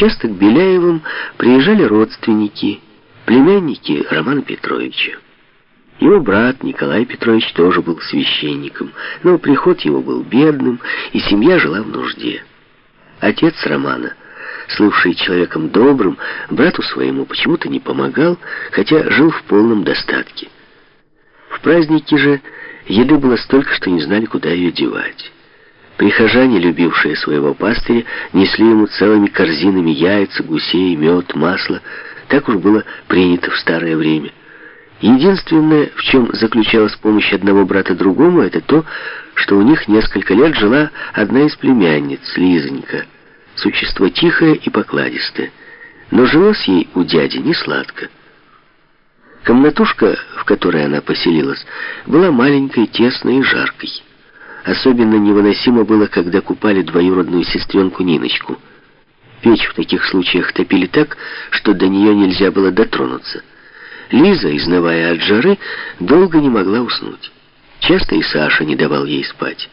Часто к Беляевым приезжали родственники, племянники Романа Петровича. Его брат Николай Петрович тоже был священником, но приход его был бедным, и семья жила в нужде. Отец Романа, слывший человеком добрым, брату своему почему-то не помогал, хотя жил в полном достатке. В праздники же еды было столько, что не знали, куда ее девать. Прихожане, любившие своего пастыря, несли ему целыми корзинами яйца, гусей, мед, масло. Так уж было принято в старое время. Единственное, в чем заключалась помощь одного брата другому, это то, что у них несколько лет жила одна из племянниц, Лизонька. Существо тихое и покладистое. Но жилось ей у дяди не сладко. Комнатушка, в которой она поселилась, была маленькой, тесной и жаркой. Особенно невыносимо было, когда купали двоюродную сестренку Ниночку. Печь в таких случаях топили так, что до нее нельзя было дотронуться. Лиза, изнывая от жары, долго не могла уснуть. Часто и Саша не давал ей спать.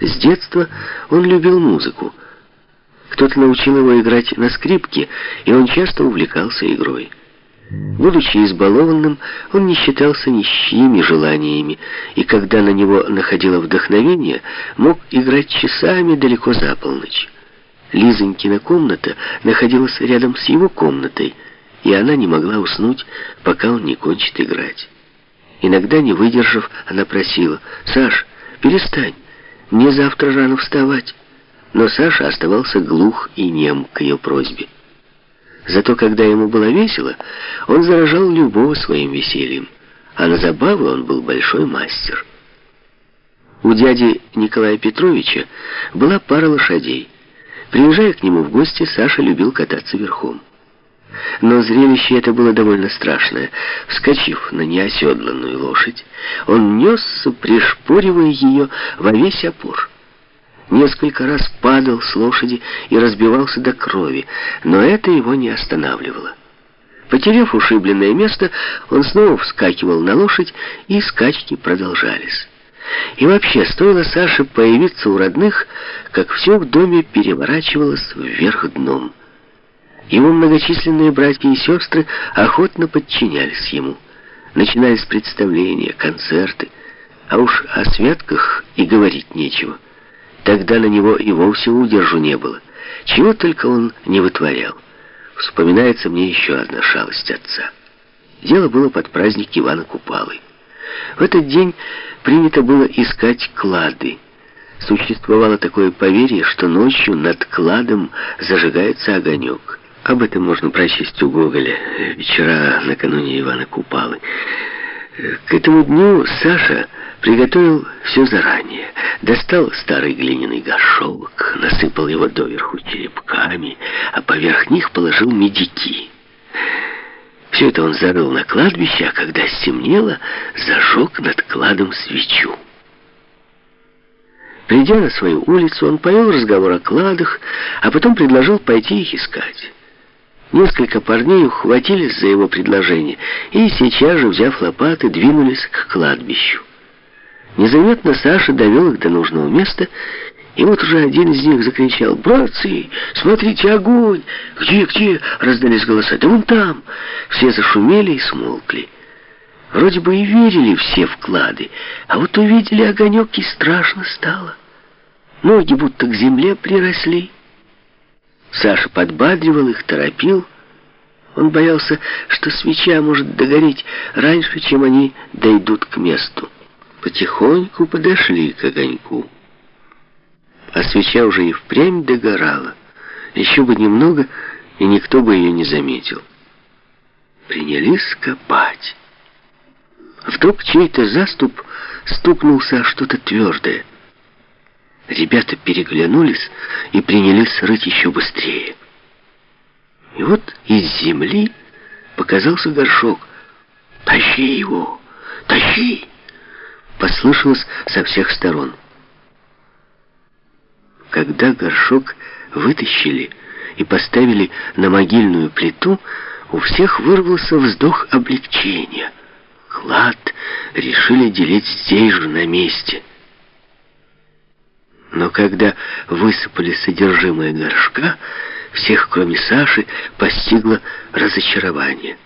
С детства он любил музыку. Кто-то научил его играть на скрипке, и он часто увлекался игрой. Будучи избалованным, он не считался ни с чьими желаниями, и когда на него находило вдохновение, мог играть часами далеко за полночь. Лизонькина комната находилась рядом с его комнатой, и она не могла уснуть, пока он не кончит играть. Иногда, не выдержав, она просила, «Саш, перестань, мне завтра рано вставать». Но Саша оставался глух и нем к ее просьбе. Зато когда ему было весело, он заражал любого своим весельем, а на забавы он был большой мастер. У дяди Николая Петровича была пара лошадей. Приезжая к нему в гости, Саша любил кататься верхом. Но зрелище это было довольно страшное. Вскочив на неоседланную лошадь, он несся, пришпоривая ее во весь опор. Несколько раз падал с лошади и разбивался до крови, но это его не останавливало. Потеряв ушибленное место, он снова вскакивал на лошадь, и скачки продолжались. И вообще, стоило Саше появиться у родных, как все в доме переворачивалось вверх дном. Его многочисленные братья и сестры охотно подчинялись ему. Начинались представления, концерты, а уж о святках и говорить нечего. Тогда на него и вовсе удержу не было. Чего только он не вытворял. Вспоминается мне еще одна шалость отца. Дело было под праздник Ивана Купалы. В этот день принято было искать клады. Существовало такое поверье, что ночью над кладом зажигается огонек. Об этом можно прочесть у Гоголя вечера накануне Ивана Купалы. К этому дню Саша приготовил все заранее. Достал старый глиняный горшок, насыпал его доверху черепками, а поверх них положил медики. Все это он зарыл на кладбище, а когда стемнело, зажег над кладом свечу. Придя на свою улицу, он повел разговор о кладах, а потом предложил пойти их искать. Несколько парней ухватились за его предложение и сейчас же, взяв лопаты, двинулись к кладбищу. Незаметно Саша довел их до нужного места, и вот уже один из них закричал «Братцы, смотрите, огонь!» «Где, где?» — раздались голоса. «Да вон там!» Все зашумели и смолкли. Вроде бы и верили все вклады, а вот увидели огонек и страшно стало. Ноги будто к земле приросли. Саша подбадривал их, торопил. Он боялся, что свеча может догореть раньше, чем они дойдут к месту. Потихоньку подошли к огоньку. А свеча уже и впрямь догорала. Еще бы немного, и никто бы ее не заметил. Принялись копать. Вдруг чей-то заступ стукнулся о что-то твердое. Ребята переглянулись и принялись рыть еще быстрее. И вот из земли показался горшок. «Тащи его! Тащи!» Послышалось со всех сторон. Когда горшок вытащили и поставили на могильную плиту, у всех вырвался вздох облегчения. Клад решили делить здесь же, на месте. Но когда высыпали содержимое горшка, Всех, кроме Саши, постигло разочарование.